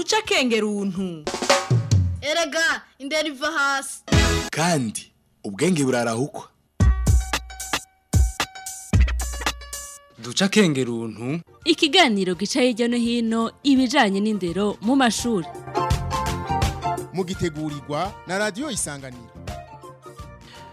uce akengeruntu erega indera iva hasi kandi ubwenge burarahukwa duca akengeruntu ikiganiro gica hirya no hino ibijyanye n'indero mu mashuri mugitegurirwa na radiyo isanganiro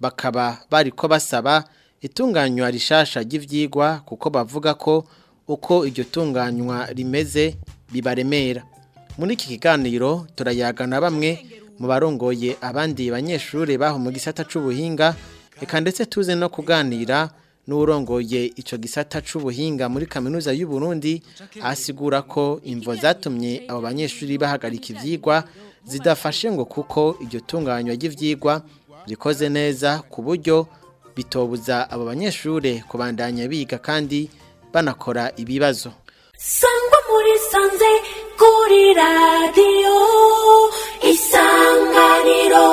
bakaba bari ko basaba itunganywa rishasha ry'ibyigwa kuko bavuga ko uko iryo tunganywa rimeze bibaremera muri iki kiganiro turayagana bamwe mu barongoye abandi banyeshuri baho mu gisata c'ubuhinga reka ndetse tuze no kuganira n'urongoye ico gisata c'ubuhinga muri kaminuza y'u Burundi asigura ko imvo zatumye abo banyeshuri bahagarika ivyigwa zidafashe ngo kuko iryo tunganywa ry'ivyigwa rikoze neza ku buryo bitobuza abo banyeshuri kubandanya biga kandi banakora ibibazo sangwa muri sanze kuri radiyo isanganiro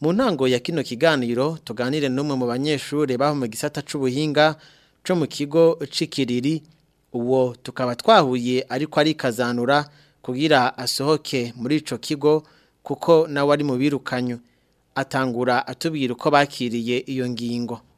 mu ntango ya kino kiganiro tuganire n'umwe mu banyeshuri baho mu gisata cy'ubuhinga cyo mu kigo cy'ikiriri uwo tukaba twahuye ariko ari arikazanura kugira asohoke muri icyo kigo kuko nawe ari mu birukanyo atangura atubwira uko bakiriye iyo ngingo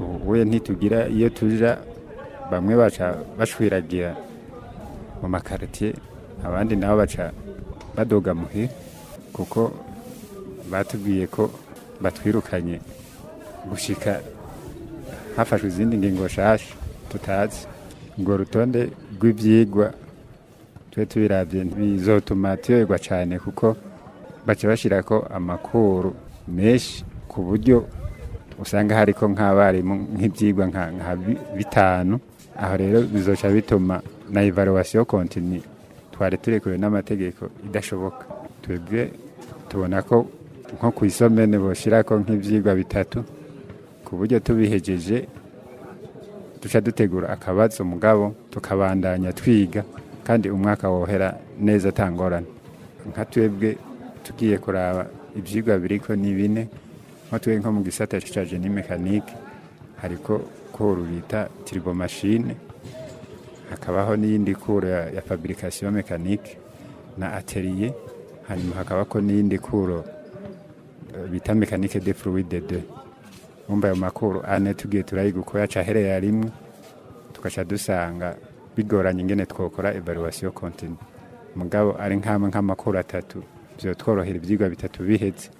ubu ntitugira iyo tujya bamwe baca bashwiragira mu makaritiye abandi nabo baca badoga muhira kuko batubwiye ko batwirukanye gushika hafashwe izindi ngingo nshyashya tutazi urwo rutonde rw'ibyigwa tube tubirabye ntibizotuma tuyoberwa cyane kuko baca bashyira ko amakuru menshi ku buryo usanga hariko nk'abarimu nk'ibyigwa nka bitanu aho rero bizoca bituma na evaluation continue twari turekuwe n'amategeko idashoboka twebwe tubona ko nko ku isomene ko nk'ibyigwa bitatu ku buryo tubihegeje duca dutegura akabazo umugabo tukabandanya twiga kandi umwaka wohera neza atangorane nka twebwe tugiye kuraba ibyigwa biriko ni bine nko twe nko mu gisata cyaje ni mekanike hariko kuru bita tiribo mashine hakabaho n'iyindi kuru ya, ya fabrication mekanike na ateriye hanyuma hakabako n'iyindi kuru bita mekanike de fluide de bumva ayo makuru ane tugiye turayigukoya aca aherera rimwe tugaca dusanga bigoranye ingene twakora evaluwasiyo kontine mugabo ari nk'amwe nk'amakuru atatu byo byotworohera ibyigwa bitatu bihetse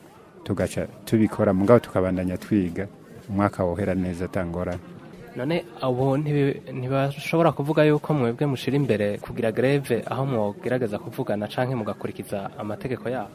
tugaca tubikora mugabo tukabandanya twiga umwaka wohera neza atangora none abo ntibashobora kuvuga yuko mwebwe mushyira imbere kugira greve aho mwogerageza kuvugana cyangwa mugakurikiza amategeko yabo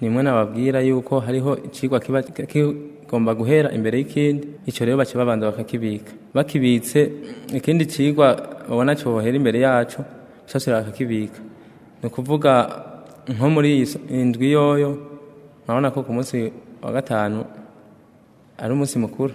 nimwe nababwira yuko hariho ikigwa kiba kigomba guhera imbere y'ikindi icyo rero baca babanza bakakibika bakibitse ikindi kigwa babona cyohera imbere yacu cyashyira bakakibika ni ukuvuga nko muri indwi yoyo urabona ko ku munsi wa gatanu ari umunsi mukuru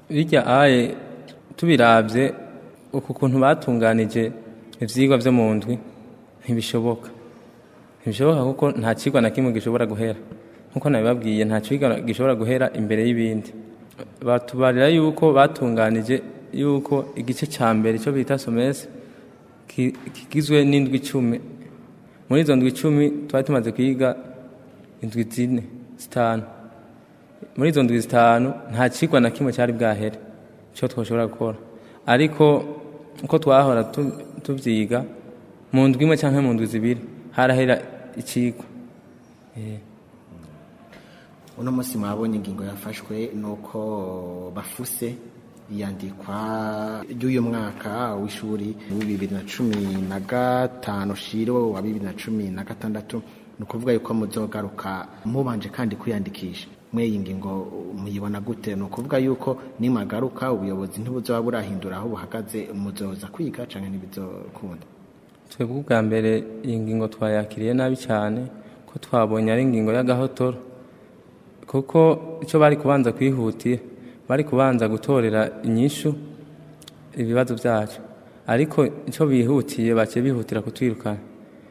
bijya aye tubirabye uku kuntu batunganije ibyigwa byo mu ndwi ntibishoboka ntibishoboka kuko nta kigwa na kimwe gishobora guhera nk'uko nabibabwiye nta kigwa gishobora guhera imbere y'ibindi batubarira yuko batunganije yuko igice cya mbere cyo bita somesi kigizwe n'indwi icumi muri izo ndwi icumi twari tumaze kwiga indwi zine zitanu muri izo ndwi zitanu nta kigwa na kimwe cyari bwahere icyo twashobora gukora ariko uko twahora tubyiga mu ndwi imwe cyangwa mu ndwi zibiri harahera ikigo eh. uno munsi mwabonye ingingo yafashwe ni uko bafuse iyandikwa ry'uyu mwaka w'ishuri wa bibiri na cumi na gatanu shiro wa bibiri na cumi na gatandatu ni ukuvuga yuko muzogaruka mubanje kandi kwiyandikisha mwe iyi ngingo muyibona gute ni ukuvuga yuko nimagaruka ubuyobozi ntibuzaba burahindura aho buhagaze muzoza kwiga cyangwa ntibizokunda twebwe ubwa mbere iyi ngingo twayakiriye nabi cyane ko twabonye ari ingingo y'agahotora kuko icyo bari kubanza kwihutira bari kubanza gutorera inyishu ibibazo byacu ariko icyo bihutiye bake bihutira kutwirukana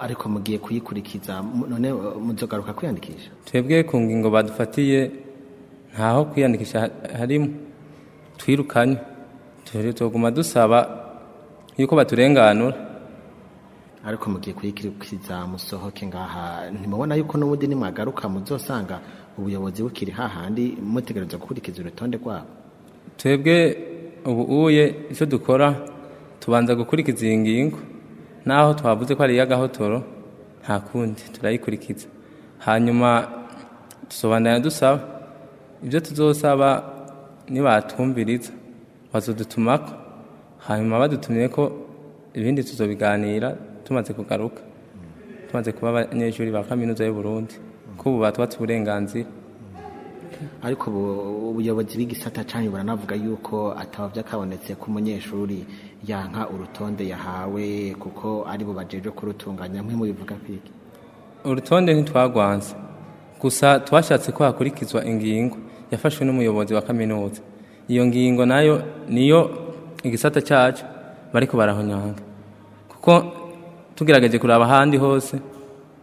ariko mugiye kuyikurikiza none uh, muzogaruka kwiyandikisha twebwe ku ngingo badufatiye ntaho kwiyandikisha harimo twirukanye tuguma dusaba yuko baturenganura ariko mugiye kuyikurikiza musohoke ngaha ntimubona yuko n'ubundi nimwagaruka muzosanga ubuyobozi bukiri hahandi mutegereza gukurikiza urutonde rwabo twebwe ubu uye icyo dukora tubanza gukurikiza iyi ngingo naho twavuze ko ari iy'agahotoro nta kundi turayikurikiza hanyuma dusobanurira dusaba ibyo tuzosaba nibatwumviriza bazodutumako hanyuma badutumye ko ibindi tuzobiganira tumaze kugaruka tumaze kuba abanyeshuri ba kaminuza Burundi ko ubu batwatse uburenganzira ariko ubuyobozi bw'igisata cyane buranavuga yuko ataba byakabonetse ku munyeshuri yanka urutonde yahawe kuko ari bo kurutunganya nk'imwe mubivuga kwiki urutonde ntitwagwanze gusa twashatse ko hakurikizwa ingingo yafashwe n'umuyobozi wa kaminuza iyo ngingo nayo niyo igisata cyacu bari barahonyanga kuko tugerageje kuraba ahandi hose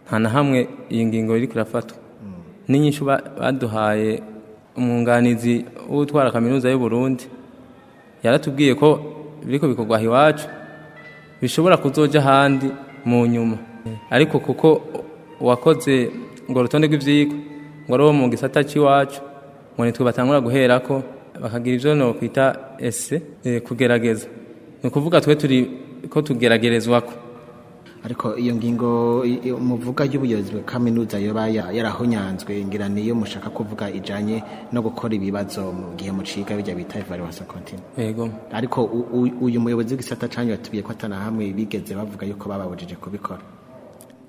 nta na hamwe iyi ngingo iri kurafatwa hmm. n'inyinshi baduhaye umwunganizi w'utwara kaminuza y'uburundi yaratubwiye ko biriko bikorwa aho iwacu bishobora kuzoja ahandi mu nyuma ariko kuko wakoze ngo urutonde rw'ivyigwa ngo ari mu gisata c'iwacu ngo nitwe batangura guherako bakagira ivyo nokwita ese eh, kugerageza ni ukuvuga twe turi ko tugeragerezwako ariko iyo ngingo muvuga y'ubuyobozi bwa kaminuza yoba yarahunyanzwe ngira niyo mushaka kuvuga ijanye no gukora ibibazo mu gihe mucika bijya bita evaluation continue yego ariko uyu muyobozi w'igisata canyu yatubiye ko atanahamwe bigeze bavuga yuko bababujije kubikora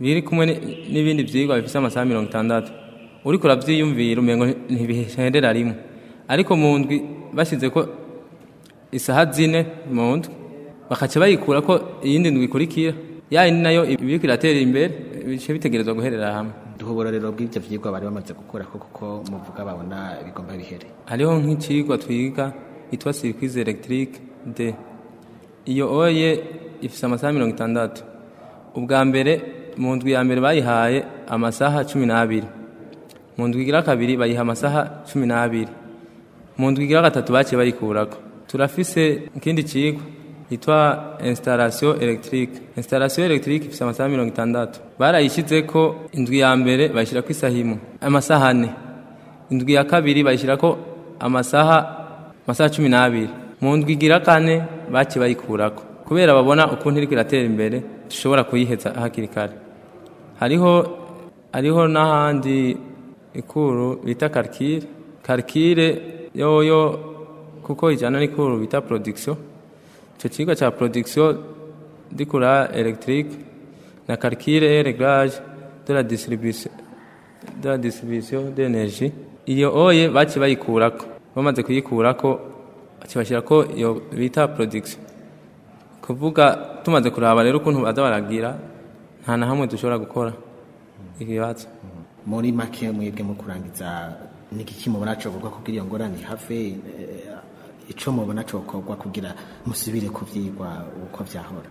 biri kumwe n'ibindi byigwa bifite amasaha mirongo itandatu uri kurabyiyumvira umengo ntibiherera rimwe ariko mu ndwi bashyize ko isaha zine mu ndwi bakaca bayikura ko iyindi ndwi ikurikira yayindi nayo ibiri iratera imbere bice bitegerezwa guherera hamwe duhobora rero bw'ibyo byigwa bari bamaze gukora kuko muvuga babona bigomba bihere hariho nk'ikigwa twiga yitwa sirikwizi elegitike de iyo oye ifite amasaha mirongo itandatu ubwa mbere mu ndwi ya mbere bayihaye amasaha cumi n'abiri mu ndwi igira kabiri bayiha amasaha cumi n'abiri mu ndwi igira gatatu baciye bayikurako turafise ikindi kigwa yitwa installation electrique installation electrique ifite amasaha mirongo itandatu barayishyize ko indwi ya mbere bayishyira ku isaha imwe amasaha ane indwi ya kabiri bayishyira ko amasaha masaha cumi n'abiri mu ndwi igira kane baki bayikurako kubera babona ukuntu iri iratera imbere dushobora kuyihetsa hakiri kare hariho hariho n'ahandi ikuru bita karikire karikire yoyo kuko ijyana n'ikuru bita porodikisiyo icyo kigo cya porodikisiyo dikura elegitike na karikire regaraje de la distribution de la distribution d'energie iyo oye baki bayikurako bamaze kuyikura ko kibashyira ko iyo bita porodikisiyo kuvuga tumaze kuraba rero ukuntu baza baragira nta na hamwe dushobora gukora ibibazo mm-hmm. muri make mwebwe mu kurangiza n'igiki mubona cyokorwa kugira iyo ngorane ihave eh, icyo mubona cyokorwa kugira musubire ku byigwa uko byahora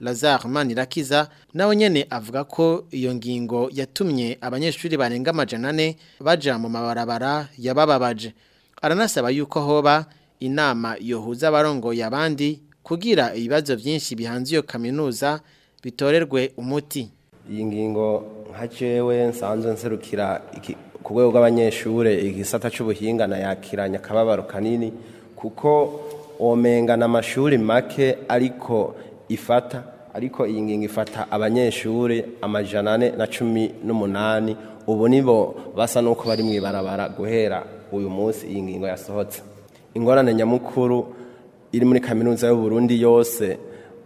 Lazare Manirakiza nawe nyene avuga ko iyo ngingo yatumye abanyeshuri barenga amajana ane baja mu mabarabara yabababaje aranasaba yuko hoba inama yohuza abarongoye abandi kugira ibibazo byinshi bihanze iyo kaminuza bitorerwe umuti iyi ngingo nsanzwe nserukira ku rwego rw'abanyeshuri igisata cy'ubuhinga nayakiranya akababaro kanini kuko omengana amashuri make ariko ifata ariko iyi ngingo ifata abanyeshuri amajana na cumi n'umunani ubu nibo basa n'uko bari mu ibarabara guhera uyu munsi iyi ngingo yasohotse ingorane nyamukuru iri muri kaminuza y'uburundi yose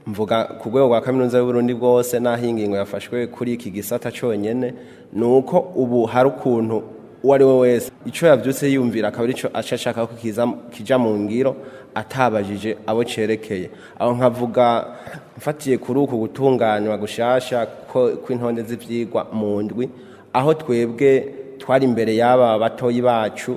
mvuga ku rwego rwa kaminuza y'uburundi bwose n'aho iyi ngingo yafashwe kuri iki gisata cyonyine ni uko ubu hari ukuntu uwo ari we wese icyo yabyutse yumvira akaba aricyo aca ashaka ko kijya mu ngiro atabajije abo cyerekeye aho nkavuga mfatiye kuri uku gutunganywa gushasha kw'intonde z'ibyigwa mu ndwi aho twebwe twari imbere y'aba batoyi bacu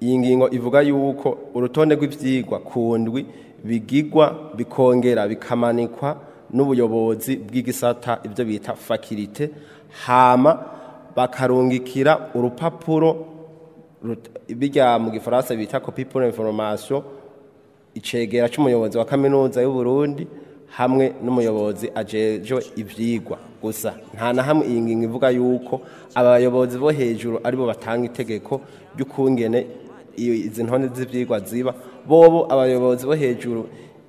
iyi ngingo ivuga yuko urutonde rw'ibyigwa ku ndwi bigigwa bikongera bikamanikwa n'ubuyobozi bw'igisata ibyo bita fakirite hama bakarungikira urupapuro bijya mu gifaransa bita kopi pure inforomasiyo icegera cy'umuyobozi wa kaminuza y'uburundi hamwe n'umuyobozi ajejwe ibyigwa gusa nta na hamwe iyi ngingo ivuga yuko abayobozi bo hejuru aribo batanga itegeko ry'ukungene izi ntone z'ibyigwa ziba bobo abayobozi bo hejuru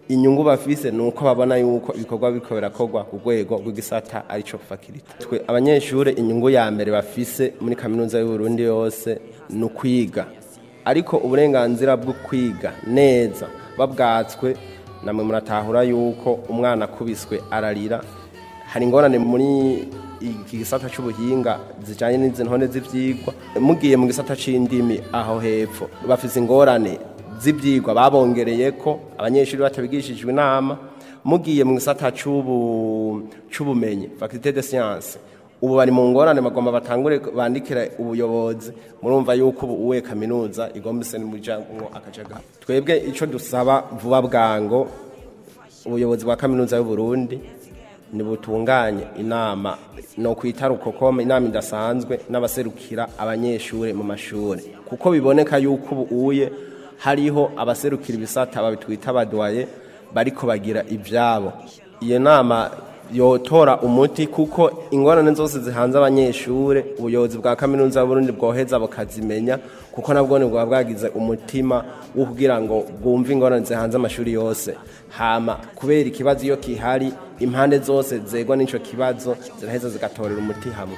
inyungu bafise ni uko babona yuko ibikorwa bikorera kogwa ku rwego rw'igisata aricyo fakirita twe abanyeshuri inyungu ya mbere bafise muri kaminuza y'uburundi yose ni ukwiga ariko uburenganzira bwo kwiga neza babwatswe namwe muratahura yuko umwana akubiswe ararira hari ingorane muri iki gisata cy'ubuhinga zijyanye n'izi ntone z'ibyigwa mugiye mu gisata cy'indimi aho hepfo bafite ingorane z'ibyigwa babongereye ko abanyeshuri batabigishijwe inama mugiye mu gisata cy'ubumenyi fakirite de siyanse ubu bari mu ngorane bagomba batangure bandikira ubuyobozi murumva yuko ubu uwe kaminuza igombese n'umuryango akajaga twebwe icyo dusaba vuba bwango ubuyobozi bwa kaminuza y'u Burundi nibutunganye inama no kwita rukokoma inama idasanzwe n'abaserukira abanyeshuri mu mashuri kuko biboneka yuko ubu hariho abaserukira ibisata babitwita baduwaye bariko bagira ibyabo iyo nama yotora umuti kuko ingorane zose zihanze abanyeshuri ubuyobozi bwa kaminuza y'uburundi bwoheza bukazimenya kuko nabwo ni bwaba bwagize umutima wo kugira ngo bwumve ingorane zihanze amashuri yose hama kubera ikibazo iyo kihari, impande zose zegwa n'icyo kibazo ziraheza zigatorera umuti hamwe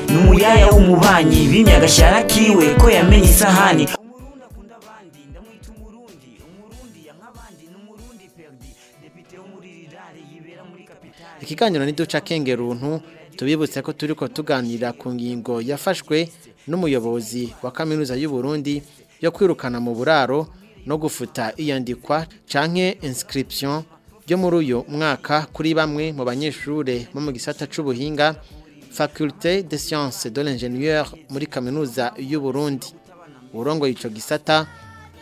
ni umuyaya w'umubanyi bimye agashyara kiwe ko yamenye isahani ikiganiro ntiduca kengeruntu tubibutse ko turi ko tuganira ku ngingo yafashwe n'umuyobozi wa kaminuza y'u Burundi yo kwirukana mu buraro no gufuta iyandikwa canke inscription byo muri uyu mwaka kuri bamwe mu banyeshure bo mu gisata c'ubuhinga faculté de sciences de l'ingénieur muri kaminuza y'u Burundi urongoye yico gisata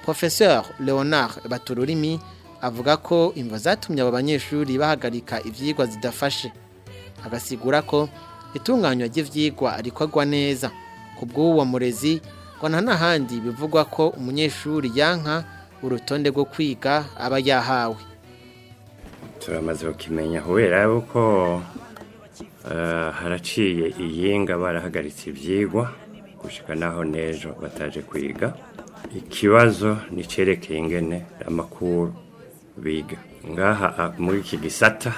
professeur Leonard Batururimi avuga ko imva zatumye aba banyeshuri bahagarika ivyigwa zidafashe agasigura ko itunganywa ry'ivyigwa rikorwa neza kubw'uwo murezi ngo nta n'ahandi bivugwa ko umunyeshuri yanka urutonde rwo kwiga aba yahawe turamaze kukimenya kubera yuko eh, haraciye iyinga barahagaritse ibyigwa gushyika naho n'ejo bataje kwiga ikibazo nicyerekeye ingene amakuru biga ngaha ah, muri iki gisata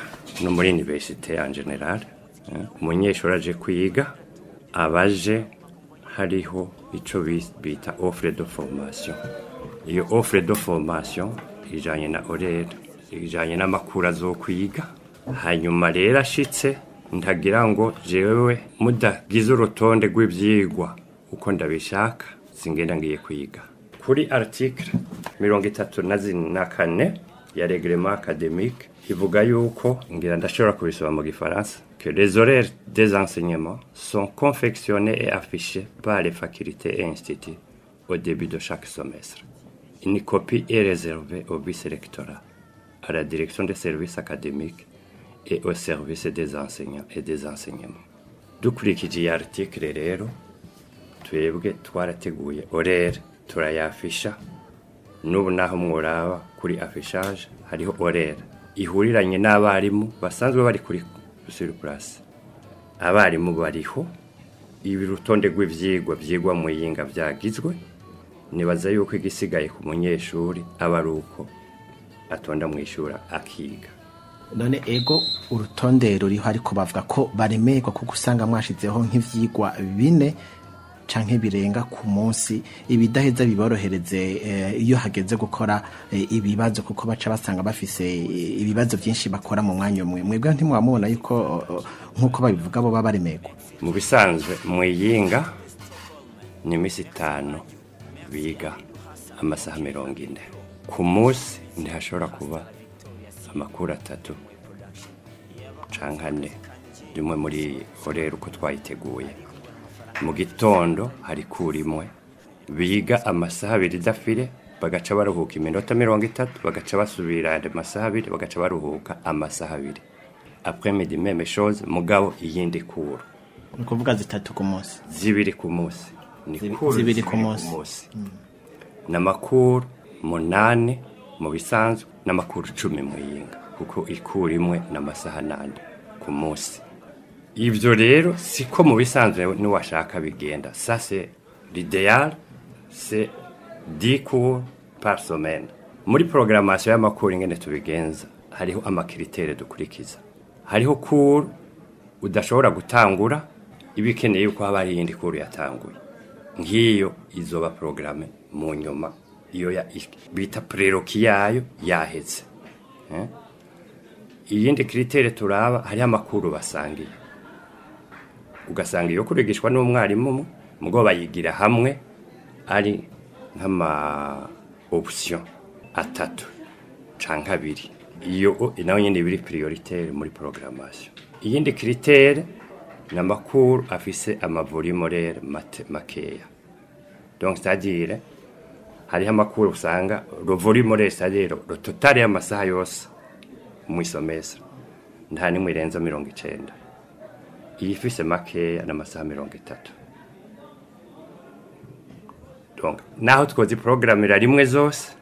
no muri iniverisite ya generale eh, umunyeshuri aje kwiga abaje hariho icyo bita offre de formation iyo offre de formation ijyanye na orera ijyanye n'amakuru zo kwiga hanyuma rero ashitse ntagira ngo jewe mudagize urutonde rw'ibyigwa uko ndabishaka singenda ngiye kwiga kuri article mirongo itatu na na kane ya regrema academique ivuga yuko ngira ndashobora kubisaba mu gifaransa que les horaires des enseignements sont confectionnés et affichés par les facultés et instituts au début de chaque semestre. Une copie est réservée au vice-rectorat, à la direction des services académiques et au service des enseignants et des enseignements. dukurikiye article rero twebwe twarateguye orere turayafisha n'ubu naho mworaba kuri affichage hariho orere ihuriranye n'abarimu basanzwe bari kuri suri abarimu bariho ibi rutonde rw'ibyigwa byigwa mu yinga byagizwe nibaza yuko igisigaye ku munyeshuri aba ari uko atonda mu ishuri akiga none ego urutonde ruriho ariko bavuga ko baremerwa kuko usanga mwashyizeho nk'ibyigwa bine cyangwa birenga ku munsi ibidaheza biborohereze eh, iyo hageze gukora eh, ibibazo kuko baca basanga bafise eh, ibibazo byinshi bakora mu mwanya umwe mwebwe ntimwamubona yuko nk'uko babivuga bo baba baremegwa mu bisanzwe mwiyinga ni iminsi itanu biga amasaha mirongo ine ku munsi ntihashobora kuba amakuru atatu cyangwa ane rimwe muri orera uko twayiteguye mu gitondo hari kurimwe biga amasaha abiri idafire bagaca baruhuka iminota mirongo itatu bagaca basubira amasaha abiri bagaca baruhuka amasaha abiri apremedi meme mugabo iyindi kuru ni ukuvuga zitatu ku munsi zibiri ku munsi zibiri ku munsi ni mm. amakuru munani mu bisanzwe n'amakuru cumi mu yinga kuko ikuru imwe n'amasaha anane ku munsi ibyo rero siko mu bisanzwe n'uwashaka bigenda sase rideyari se dikuwo parisomene muri porogaramasiyo y'amakuru ingene tubigenza hariho amakiritere dukurikiza hariho kuru udashobora gutangura iba yuko haba hari iyindi kuru yatanguye nk'iyo izoba porogaramu mu nyuma iyo bita preroki yayo yahetse eh? iyindi kiritere turaba hariho amakuru basangiye ugasanga iyo kurigishwa n'umwarimu mugo bayigira hamwe ari nk'ama option atatu canke abiri iyo nayo nyine biri prioritaire muri programmation iyindi critère ni amakuru afise amavolimo rero makeya donc cest hariho amakuru usanga ruvolimo rero c'est-à-dire yose mu isomesro nta nimwe irenza mirongo icyenda iyi ifise makeya ni mirongo itatu naho twoziporogaramira rimwe zose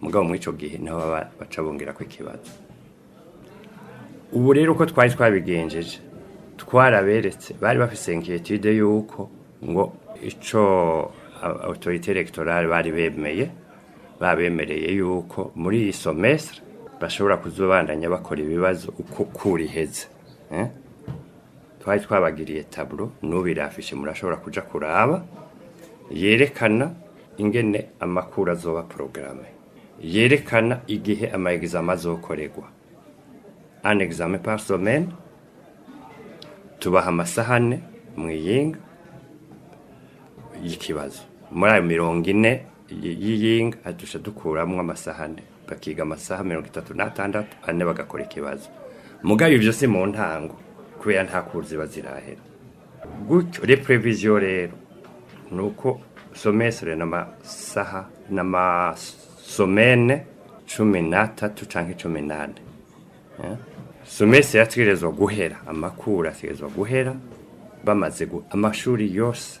mugabo muri icyo gihe niho baba baca bongera ikibazo ubu rero uko twari twabigenjeje twaraberetse bari bafite inkiyetide y'uko ngo icyo otorite uh, elegitoral bari bemeye babemereye y'uko muri iyi somesire bashobora kuzobandanya bakora ibibazo uko kuriheze eh? twari twabagiriye taburo n'ubirafishe murashobora kuja kuraba yerekana ingene amakuru azoba porogaramu yerekana igihe ama egizama azokorerwa an egizame pasomene tubaha amasahane mu iyinga y'ikibazo muri ayo mirongo ine y'iyinga hadusha dukuramo amasahane bakiga amasaha mirongo itatu n'atandatu ane bagakora ikibazo mugabo ibyo si mu ntango kubera nta kuzi bazirahera gutyo repureviziyo rero ni uko somesire n'amasaha n'amasomene cumi n'atatu cyangwa cumi n'ane eh? somesire ategerezwa guhera amakuru ategerezwa guhera bamaze amashuri yose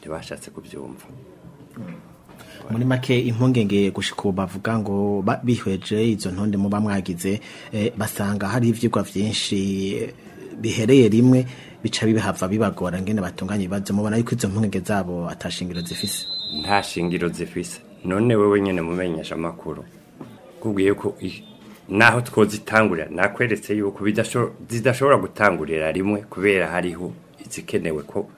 ntibashatse kubyumva. muri make impungenge gushiko bavuga ngo bihweje izo ntonde muba mwagize eh, basanga hari ivyigwa byinshi eh, bihereye rimwe bica bihava bibagora ngene batunganya ibibazo mubona yuko izo mpungenge zabo atashingiro zifise nta shingiro zifise none wewe nyene mumenyesha amakuru kubwiye ko naho twozitangurira nakweretse yuko zidashobora gutangurira rimwe kubera hariho izikenewe ko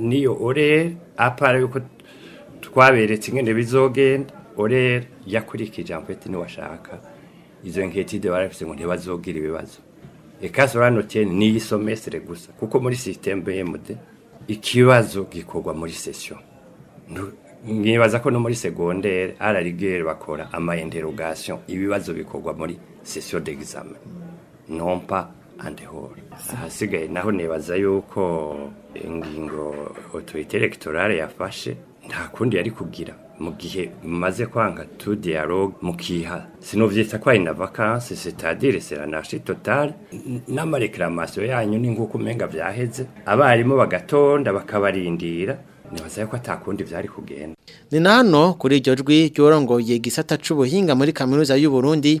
niyo orera apara yuko twaberetse ingene bizogenda orera yakurikije amfete ntiwashaka izo nketi barafite ngo ntibazogira ibibazo reka soranotiyeni ni isomesire gusa kuko muri sisiteme y'emude ikibazo gikorwa muri sesiyo mwibaza ko no muri segonderi ararigere bakora ama interogasiyo ibibazo bikorwa muri sesiyo degizame nompa ahandi ahasigaye naho nibaza yuko ingingo otorite elegitoral yafashe nta kundi yari kugira mu gihe mumaze kwanga tu dialogue mukiha sinovyita ko ari na vacances c'est-à-dire totale n'amareklamation yanyu ni nk'uko umenga vyaheze abarimu bagatonda bakabarindira nibazaye ko atakundi byari kugenda ni nano kuri iryo jwi ry'urongoye gisata c'ubuhinga muri kaminuza y'u Burundi